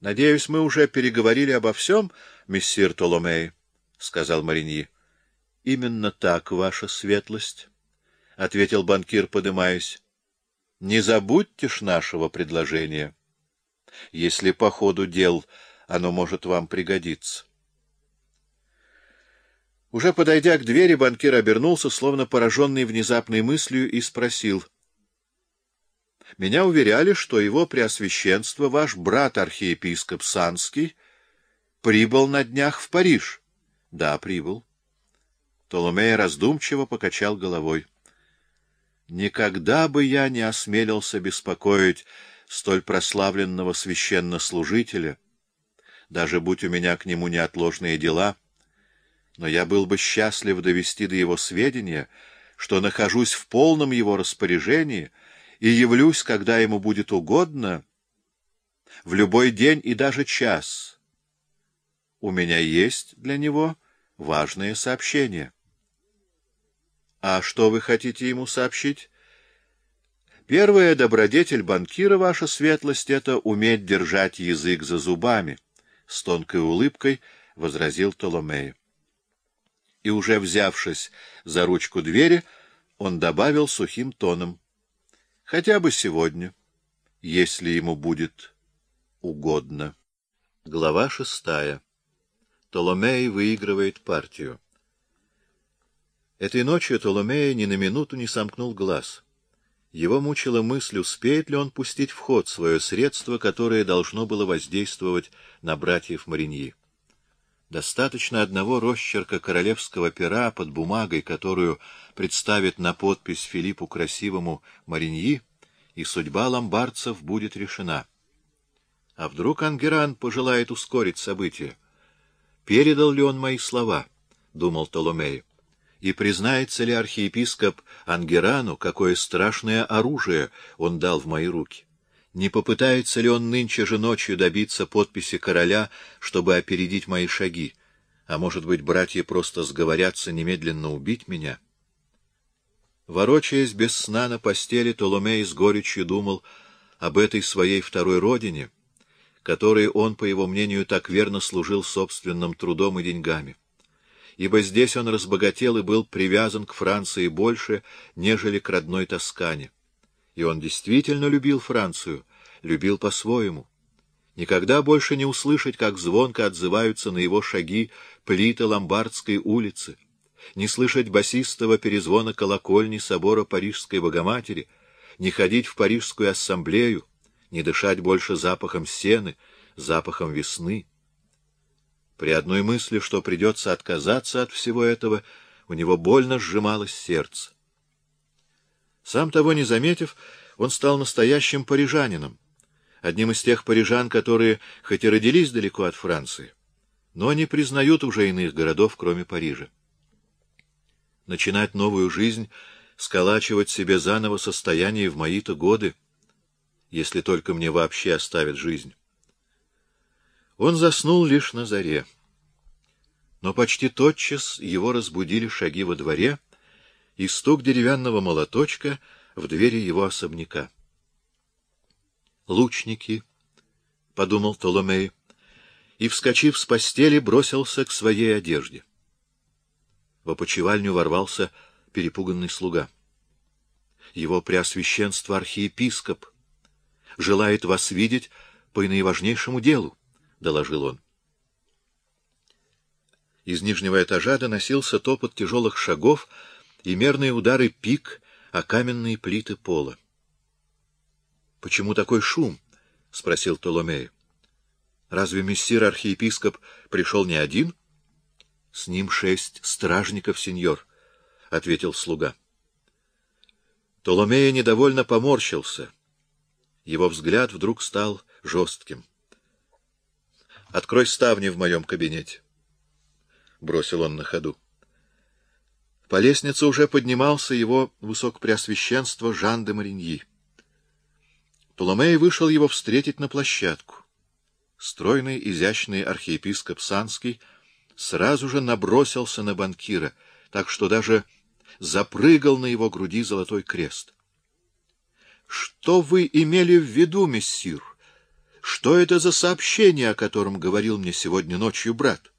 — Надеюсь, мы уже переговорили обо всем, мессир Толомей, — сказал Мариньи. — Именно так, ваша светлость, — ответил банкир, подымаясь. — Не забудьте ж нашего предложения. Если по ходу дел оно может вам пригодиться. Уже подойдя к двери, банкир обернулся, словно пораженный внезапной мыслью, и спросил — меня уверяли, что его преосвященство, ваш брат-архиепископ Санский, прибыл на днях в Париж. — Да, прибыл. Толомея раздумчиво покачал головой. — Никогда бы я не осмелился беспокоить столь прославленного священнослужителя, даже будь у меня к нему неотложные дела, но я был бы счастлив довести до его сведения, что нахожусь в полном его распоряжении — и явлюсь, когда ему будет угодно, в любой день и даже час. У меня есть для него важное сообщение. А что вы хотите ему сообщить? Первая добродетель банкира, ваша светлость, — это уметь держать язык за зубами, — с тонкой улыбкой возразил Толомея. И уже взявшись за ручку двери, он добавил сухим тоном — Хотя бы сегодня, если ему будет угодно. Глава шестая. Толомей выигрывает партию. Этой ночью Толомея ни на минуту не сомкнул глаз. Его мучила мысль, успеет ли он пустить в ход свое средство, которое должно было воздействовать на братьев Мариньи. Достаточно одного росчерка королевского пера под бумагой, которую представит на подпись Филиппу Красивому Мариньи, и судьба ломбардцев будет решена. А вдруг Ангеран пожелает ускорить события? Передал ли он мои слова? — думал Толомей. И признается ли архиепископ Ангерану, какое страшное оружие он дал в мои руки? Не попытается ли он нынче же ночью добиться подписи короля, чтобы опередить мои шаги? А может быть, братья просто сговорятся немедленно убить меня?» Ворочаясь без сна на постели, Толомей с горечью думал об этой своей второй родине, которой он, по его мнению, так верно служил собственным трудом и деньгами. Ибо здесь он разбогател и был привязан к Франции больше, нежели к родной Тоскане. И он действительно любил Францию, любил по-своему. Никогда больше не услышать, как звонко отзываются на его шаги плиты Ломбардской улицы — не слышать басистого перезвона колокольни собора Парижской Богоматери, не ходить в Парижскую ассамблею, не дышать больше запахом сены, запахом весны. При одной мысли, что придется отказаться от всего этого, у него больно сжималось сердце. Сам того не заметив, он стал настоящим парижанином, одним из тех парижан, которые, хоть и родились далеко от Франции, но не признают уже иных городов, кроме Парижа начинать новую жизнь, сколачивать себе заново состояние в мои-то годы, если только мне вообще оставят жизнь. Он заснул лишь на заре. Но почти тотчас его разбудили шаги во дворе и стук деревянного молоточка в двери его особняка. «Лучники», — подумал Толомей, и, вскочив с постели, бросился к своей одежде. В опочивальню ворвался перепуганный слуга. Его преосвященство архиепископ желает вас видеть по наиважнейшему делу, — доложил он. Из нижнего этажа доносился топот тяжелых шагов и мерные удары пик о каменные плиты пола. — Почему такой шум? — спросил Толомей. — Разве мессир архиепископ пришел не один? —— С ним шесть стражников, сеньор, — ответил слуга. Толомея недовольно поморщился. Его взгляд вдруг стал жестким. — Открой ставни в моем кабинете, — бросил он на ходу. По лестнице уже поднимался его высокопреосвященство Жан де Мариньи. Толомей вышел его встретить на площадку. Стройный, изящный архиепископ Санский — сразу же набросился на банкира, так что даже запрыгал на его груди золотой крест. — Что вы имели в виду, мессир? Что это за сообщение, о котором говорил мне сегодня ночью брат?